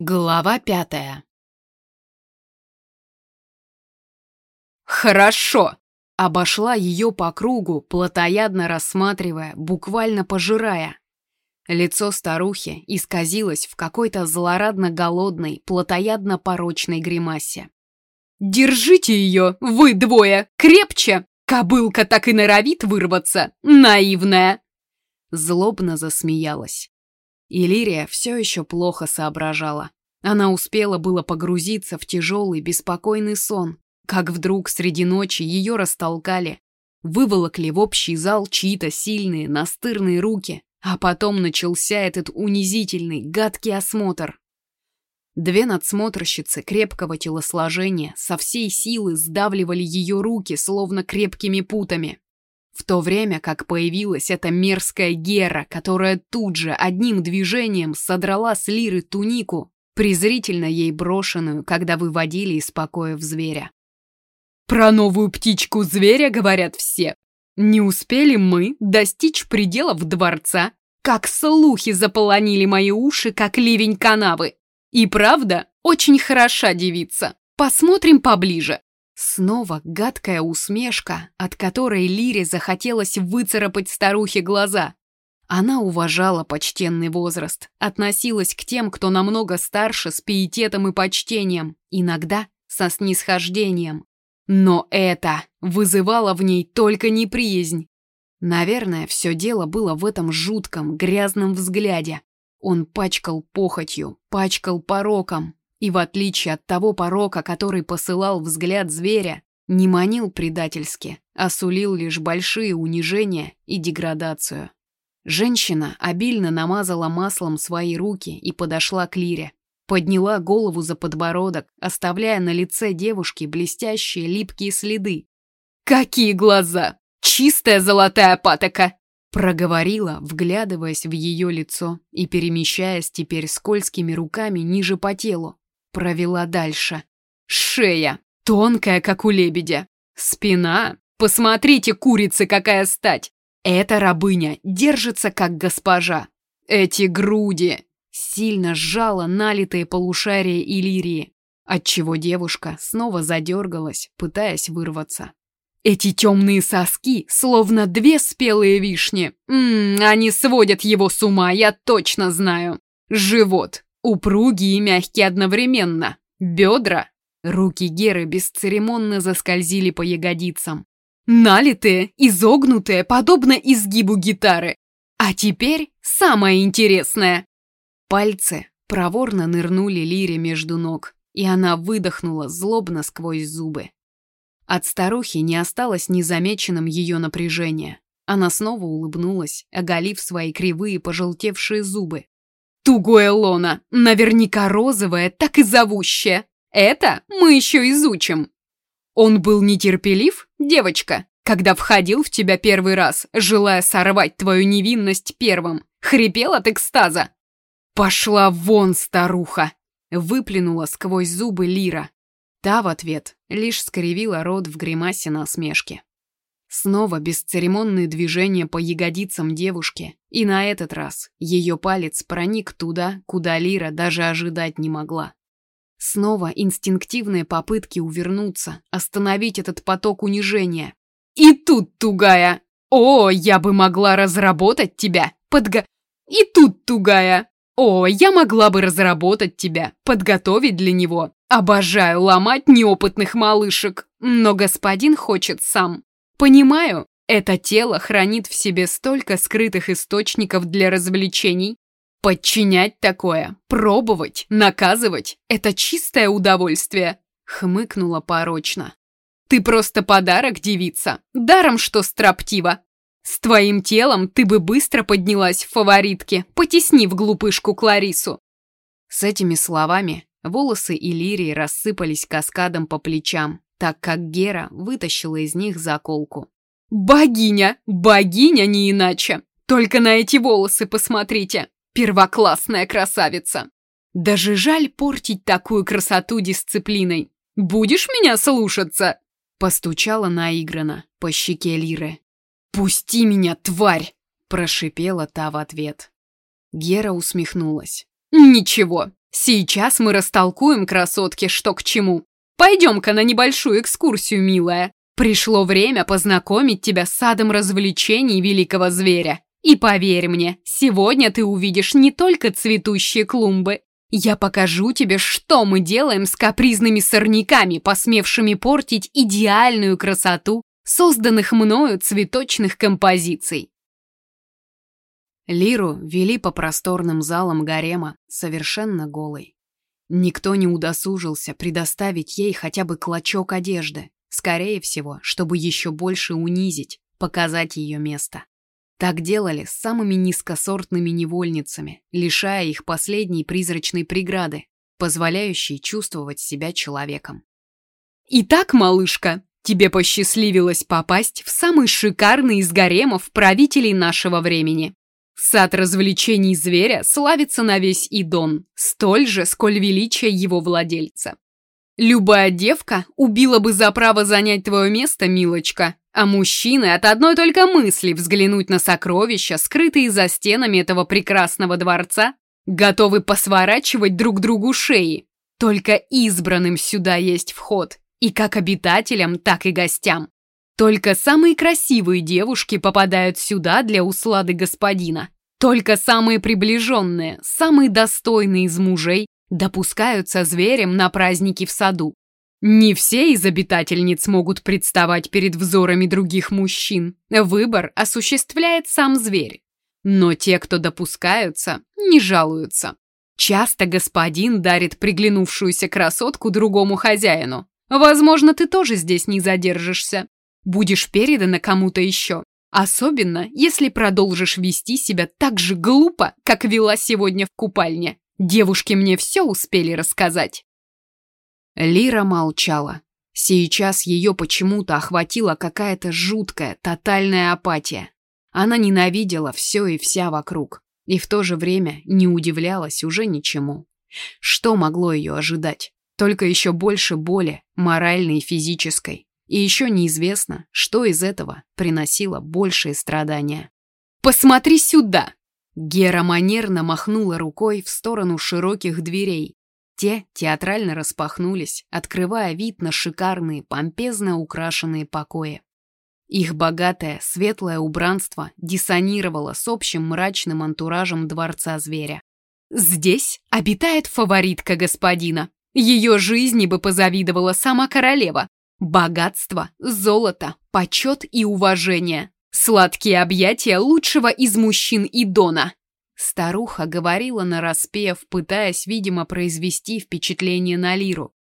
Глава пятая «Хорошо!» Обошла ее по кругу, плотоядно рассматривая, буквально пожирая. Лицо старухи исказилось в какой-то злорадно-голодной, плотоядно-порочной гримасе. «Держите ее, вы двое, крепче! Кобылка так и норовит вырваться, наивная!» Злобно засмеялась. Иллирия все еще плохо соображала. Она успела было погрузиться в тяжелый, беспокойный сон, как вдруг среди ночи ее растолкали, выволокли в общий зал чьи-то сильные, настырные руки, а потом начался этот унизительный, гадкий осмотр. Две надсмотрщицы крепкого телосложения со всей силы сдавливали ее руки, словно крепкими путами. В то время как появилась эта мерзкая Гера, которая тут же одним движением содрала с Лиры тунику, презрительно ей брошенную, когда выводили из покоя в зверя. Про новую птичку зверя говорят все. Не успели мы достичь пределов дворца, как слухи заполонили мои уши, как ливень канавы. И правда, очень хороша девица. Посмотрим поближе. Снова гадкая усмешка, от которой Лире захотелось выцарапать старухе глаза. Она уважала почтенный возраст, относилась к тем, кто намного старше, с пиететом и почтением, иногда со снисхождением. Но это вызывало в ней только неприязнь. Наверное, все дело было в этом жутком, грязном взгляде. Он пачкал похотью, пачкал пороком, и в отличие от того порока, который посылал взгляд зверя, не манил предательски, а сулил лишь большие унижения и деградацию. Женщина обильно намазала маслом свои руки и подошла к Лире. Подняла голову за подбородок, оставляя на лице девушки блестящие липкие следы. «Какие глаза! Чистая золотая патока!» Проговорила, вглядываясь в ее лицо и перемещаясь теперь скользкими руками ниже по телу. Провела дальше. Шея, тонкая, как у лебедя. Спина, посмотрите, курицы, какая стать! Эта рабыня держится, как госпожа. Эти груди, сильно сжала налитые полушария Иллирии, отчего девушка снова задергалась, пытаясь вырваться. Эти темные соски, словно две спелые вишни. Ммм, они сводят его с ума, я точно знаю. Живот, упругий и мягкий одновременно. Бедра. Руки Геры бесцеремонно заскользили по ягодицам. Налитые, изогнутые, подобно изгибу гитары. А теперь самое интересное. Пальцы проворно нырнули Лире между ног, и она выдохнула злобно сквозь зубы. От старухи не осталось незамеченным ее напряжение. Она снова улыбнулась, оголив свои кривые пожелтевшие зубы. «Тугое лона, наверняка розовое, так и зовущее. Это мы еще изучим». Он был нетерпелив, девочка, когда входил в тебя первый раз, желая сорвать твою невинность первым, хрипел от экстаза. «Пошла вон, старуха!» — выплюнула сквозь зубы Лира. Та в ответ лишь скривила рот в гримасе насмешки. Снова бесцеремонные движения по ягодицам девушки, и на этот раз ее палец проник туда, куда Лира даже ожидать не могла. Снова инстинктивные попытки увернуться, остановить этот поток унижения. И тут тугая! О, я бы могла разработать тебя! Подго... И тут тугая! О, я могла бы разработать тебя, подготовить для него. Обожаю ломать неопытных малышек, но господин хочет сам. Понимаю, это тело хранит в себе столько скрытых источников для развлечений. Подчинять такое, пробовать, наказывать – это чистое удовольствие, хмыкнула порочно. Ты просто подарок, девица, даром что строптива. С твоим телом ты бы быстро поднялась в фаворитке, потеснив глупышку Кларису. С этими словами волосы Иллирии рассыпались каскадом по плечам, так как Гера вытащила из них заколку. «Богиня! Богиня не иначе! Только на эти волосы посмотрите! Первоклассная красавица! Даже жаль портить такую красоту дисциплиной! Будешь меня слушаться?» Постучала наигранно по щеке Лиры. «Пусти меня, тварь!» – прошипела та в ответ. Гера усмехнулась. «Ничего, Сейчас мы растолкуем красотке, что к чему. Пойдем-ка на небольшую экскурсию, милая. Пришло время познакомить тебя с садом развлечений великого зверя. И поверь мне, сегодня ты увидишь не только цветущие клумбы. Я покажу тебе, что мы делаем с капризными сорняками, посмевшими портить идеальную красоту созданных мною цветочных композиций. Лиру вели по просторным залам гарема, совершенно голой. Никто не удосужился предоставить ей хотя бы клочок одежды, скорее всего, чтобы еще больше унизить, показать ее место. Так делали с самыми низкосортными невольницами, лишая их последней призрачной преграды, позволяющей чувствовать себя человеком. «Итак, малышка, тебе посчастливилось попасть в самый шикарный из гаремов правителей нашего времени. Сад развлечений зверя славится на весь Идон, столь же, сколь величие его владельца. Любая девка убила бы за право занять твое место, милочка, а мужчины от одной только мысли взглянуть на сокровища, скрытые за стенами этого прекрасного дворца, готовы посворачивать друг другу шеи. Только избранным сюда есть вход, и как обитателям, так и гостям. Только самые красивые девушки попадают сюда для услады господина. Только самые приближенные, самые достойные из мужей допускаются зверем на праздники в саду. Не все из обитательниц могут представать перед взорами других мужчин. Выбор осуществляет сам зверь. Но те, кто допускаются, не жалуются. Часто господин дарит приглянувшуюся красотку другому хозяину. Возможно, ты тоже здесь не задержишься будешь передана кому-то еще. Особенно, если продолжишь вести себя так же глупо, как вела сегодня в купальне. Девушки мне все успели рассказать. Лира молчала. Сейчас ее почему-то охватила какая-то жуткая, тотальная апатия. Она ненавидела все и вся вокруг. И в то же время не удивлялась уже ничему. Что могло ее ожидать? Только еще больше боли, моральной и физической. И еще неизвестно, что из этого приносило большие страдания. «Посмотри сюда!» Гера манерно махнула рукой в сторону широких дверей. Те театрально распахнулись, открывая вид на шикарные, помпезно украшенные покои. Их богатое, светлое убранство диссонировало с общим мрачным антуражем дворца зверя. Здесь обитает фаворитка господина. Ее жизни бы позавидовала сама королева, Богатство, золото, почет и уважение. Сладкие объятия лучшего из мужчин и Дона. Старуха говорила нараспев, пытаясь, видимо, произвести впечатление на Лиру.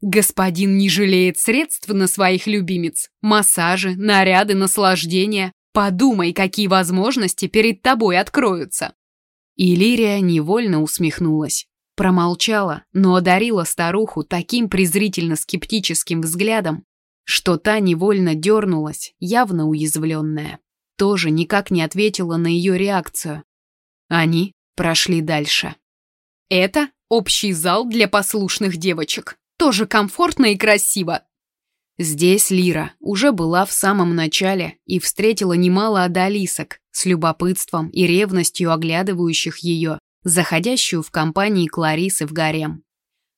Господин не жалеет средств на своих любимец. Массажи, наряды, наслаждения. Подумай, какие возможности перед тобой откроются. И Лирия невольно усмехнулась. Промолчала, но одарила старуху таким презрительно-скептическим взглядом, что та невольно дернулась, явно уязвленная. Тоже никак не ответила на ее реакцию. Они прошли дальше. Это общий зал для послушных девочек. Тоже комфортно и красиво. Здесь Лира уже была в самом начале и встретила немало одолисок с любопытством и ревностью оглядывающих ее заходящую в компании Кларисы в гарем.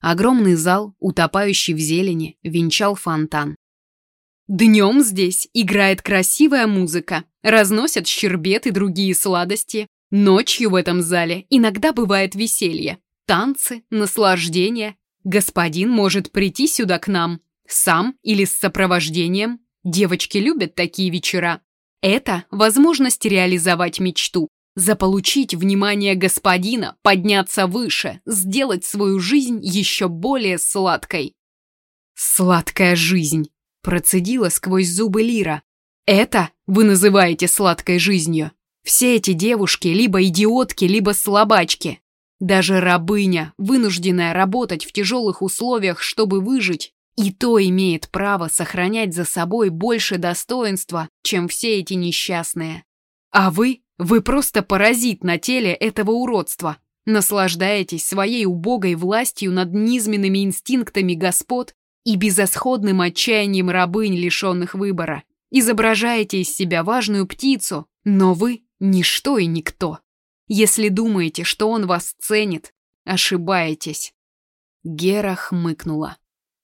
Огромный зал, утопающий в зелени, венчал фонтан. Днем здесь играет красивая музыка, разносят щербет и другие сладости. Ночью в этом зале иногда бывает веселье, танцы, наслаждение. Господин может прийти сюда к нам, сам или с сопровождением. Девочки любят такие вечера. Это возможность реализовать мечту, Заполучить внимание господина, подняться выше, сделать свою жизнь еще более сладкой. «Сладкая жизнь!» – процедила сквозь зубы Лира. «Это вы называете сладкой жизнью? Все эти девушки либо идиотки, либо слабачки. Даже рабыня, вынужденная работать в тяжелых условиях, чтобы выжить, и то имеет право сохранять за собой больше достоинства, чем все эти несчастные. А вы вы просто паразит на теле этого уродства. Наслаждаетесь своей убогой властью над низменными инстинктами господ и безысходным отчаянием рабынь, лишенных выбора. Изображаете из себя важную птицу, но вы – ничто и никто. Если думаете, что он вас ценит, ошибаетесь. Гера хмыкнула.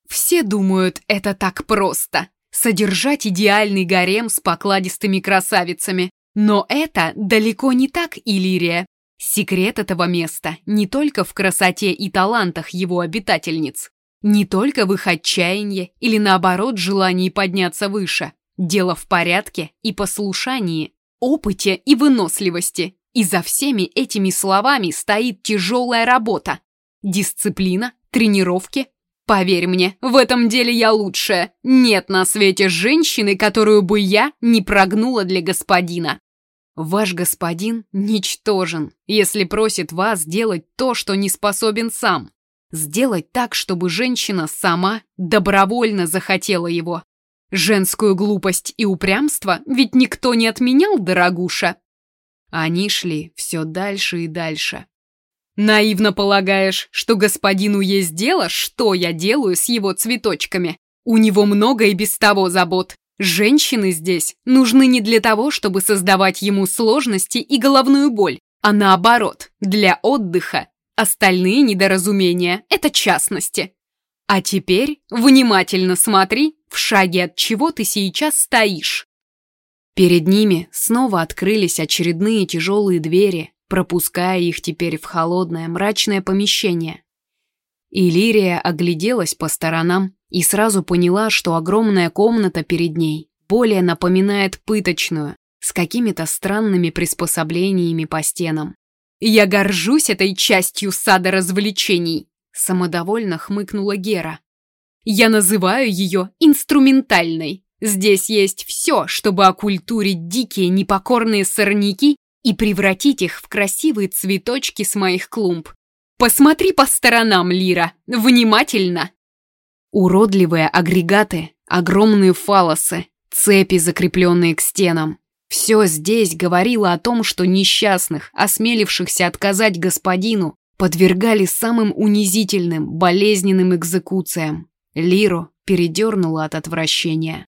Все думают, это так просто. Содержать идеальный гарем с покладистыми красавицами. Но это далеко не так, Иллирия. Секрет этого места не только в красоте и талантах его обитательниц, не только в их отчаянии или наоборот желании подняться выше. Дело в порядке и послушании, опыте и выносливости. И за всеми этими словами стоит тяжелая работа. Дисциплина, тренировки. Поверь мне, в этом деле я лучшая. Нет на свете женщины, которую бы я не прогнула для господина. Ваш господин ничтожен, если просит вас сделать то, что не способен сам. Сделать так, чтобы женщина сама добровольно захотела его. Женскую глупость и упрямство ведь никто не отменял, дорогуша. Они шли все дальше и дальше. Наивно полагаешь, что господину есть дело, что я делаю с его цветочками. У него много и без того забот. Женщины здесь нужны не для того, чтобы создавать ему сложности и головную боль, а наоборот, для отдыха Остальные недоразумения – это частности. А теперь внимательно смотри, в шаге от чего ты сейчас стоишь. Перед ними снова открылись очередные тяжелые двери, пропуская их теперь в холодное мрачное помещение. Илирия огляделась по сторонам и сразу поняла, что огромная комната перед ней более напоминает пыточную, с какими-то странными приспособлениями по стенам. «Я горжусь этой частью сада развлечений», — самодовольно хмыкнула Гера. «Я называю ее инструментальной. Здесь есть все, чтобы окультурить дикие непокорные сорняки и превратить их в красивые цветочки с моих клумб. Посмотри по сторонам, Лира, внимательно!» Уродливые агрегаты, огромные фалосы, цепи, закрепленные к стенам, все здесь говорило о том, что несчастных, осмелившихся отказать господину, подвергали самым унизительным, болезненным экзекуциям. Лиру передернуло от отвращения.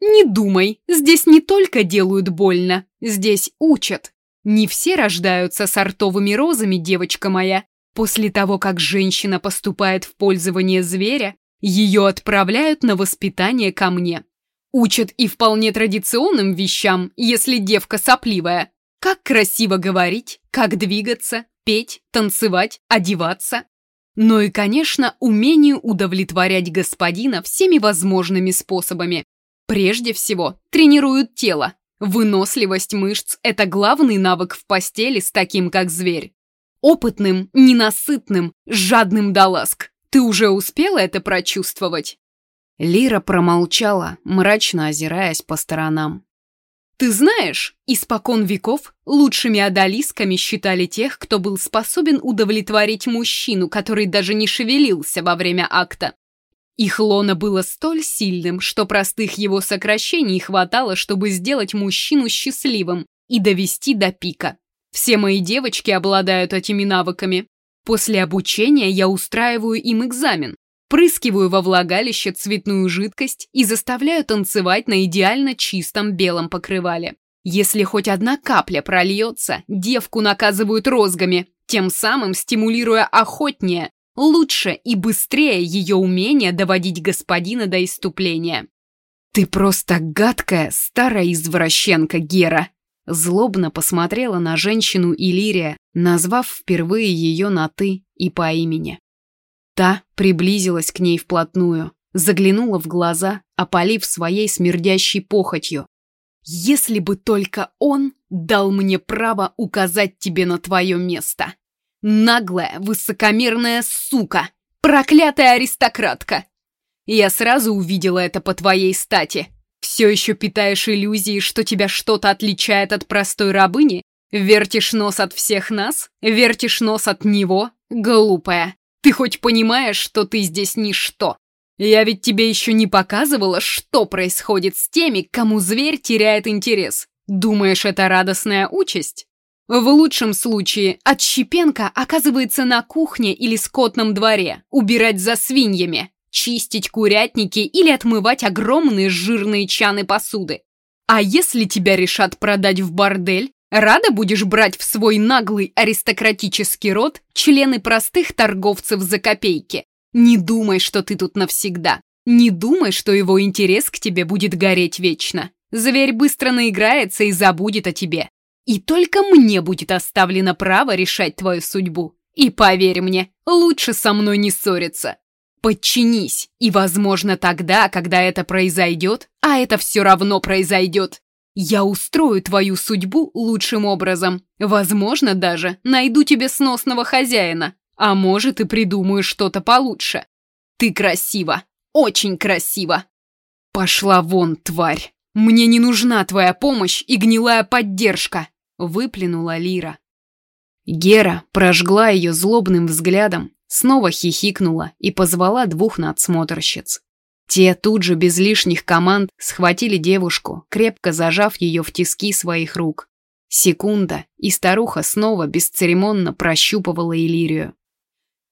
«Не думай, здесь не только делают больно, здесь учат. Не все рождаются сортовыми розами, девочка моя. После того, как женщина поступает в пользование зверя, ее отправляют на воспитание ко мне. Учат и вполне традиционным вещам, если девка сопливая. Как красиво говорить, как двигаться, петь, танцевать, одеваться. Но и, конечно, умению удовлетворять господина всеми возможными способами. Прежде всего, тренируют тело. Выносливость мышц – это главный навык в постели с таким, как зверь. Опытным, ненасытным, жадным до ласк. Ты уже успела это прочувствовать? Лира промолчала, мрачно озираясь по сторонам. «Ты знаешь, испокон веков лучшими одолисками считали тех, кто был способен удовлетворить мужчину, который даже не шевелился во время акта. Их лоно было столь сильным, что простых его сокращений хватало, чтобы сделать мужчину счастливым и довести до пика. Все мои девочки обладают этими навыками. После обучения я устраиваю им экзамен, Прыскиваю во влагалище цветную жидкость и заставляю танцевать на идеально чистом белом покрывале. Если хоть одна капля прольется, девку наказывают розгами, тем самым стимулируя охотнее, лучше и быстрее ее умение доводить господина до иступления. «Ты просто гадкая старая извращенка, Гера!» Злобно посмотрела на женщину Илирия, назвав впервые ее на «ты» и по имени. Та приблизилась к ней вплотную, заглянула в глаза, опалив своей смердящей похотью. «Если бы только он дал мне право указать тебе на твое место! Наглая, высокомерная сука! Проклятая аристократка! Я сразу увидела это по твоей стати. Все еще питаешь иллюзии, что тебя что-то отличает от простой рабыни? Вертишь нос от всех нас? Вертишь нос от него? Глупая. Ты хоть понимаешь, что ты здесь ничто? Я ведь тебе еще не показывала, что происходит с теми, кому зверь теряет интерес. Думаешь, это радостная участь? В лучшем случае отщепенка оказывается на кухне или скотном дворе, убирать за свиньями, чистить курятники или отмывать огромные жирные чаны посуды. А если тебя решат продать в бордель, Рада будешь брать в свой наглый аристократический род члены простых торговцев за копейки. Не думай, что ты тут навсегда. Не думай, что его интерес к тебе будет гореть вечно. Зверь быстро наиграется и забудет о тебе. И только мне будет оставлено право решать твою судьбу. И поверь мне, лучше со мной не ссориться. Подчинись, и, возможно, тогда, когда это произойдет, а это все равно произойдет, я устрою твою судьбу лучшим образом. Возможно, даже найду тебе сносного хозяина. А может, и придумаю что-то получше. Ты красива, очень красива. Пошла вон, тварь. Мне не нужна твоя помощь и гнилая поддержка, выплюнула Лира. Гера прожгла ее злобным взглядом, снова хихикнула и позвала двух надсмотрщиц. Те тут же без лишних команд схватили девушку, крепко зажав ее в тиски своих рук. Секунда, и старуха снова бесцеремонно прощупывала Илирию.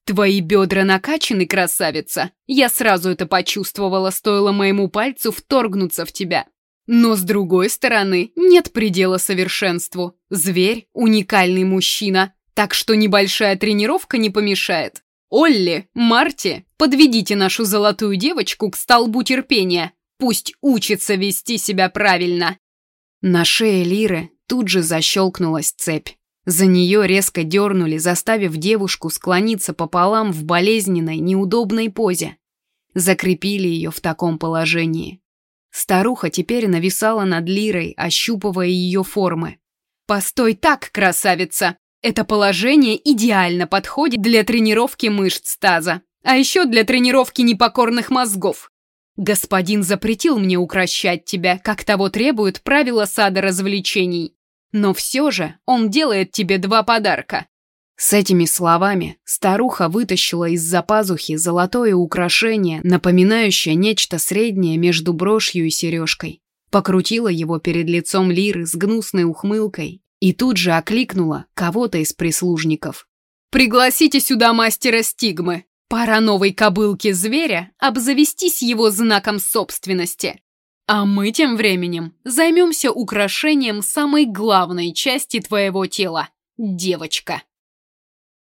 «Твои бедра накачаны, красавица! Я сразу это почувствовала, стоило моему пальцу вторгнуться в тебя. Но с другой стороны, нет предела совершенству. Зверь – уникальный мужчина, так что небольшая тренировка не помешает. Олли, Марти, подведите нашу золотую девочку к столбу терпения. Пусть учится вести себя правильно. На шее Лиры тут же защелкнулась цепь. За нее резко дернули, заставив девушку склониться пополам в болезненной, неудобной позе. Закрепили ее в таком положении. Старуха теперь нависала над Лирой, ощупывая ее формы. «Постой так, красавица! Это положение идеально подходит для тренировки мышц таза, а еще для тренировки непокорных мозгов. Господин запретил мне укращать тебя, как того требуют правила сада развлечений. Но все же он делает тебе два подарка. С этими словами старуха вытащила из-за пазухи золотое украшение, напоминающее нечто среднее между брошью и сережкой. Покрутила его перед лицом Лиры с гнусной ухмылкой и тут же окликнула кого-то из прислужников. «Пригласите сюда мастера стигмы. Пора новой кобылке зверя обзавестись его знаком собственности. А мы тем временем займемся украшением самой главной части твоего тела – девочка».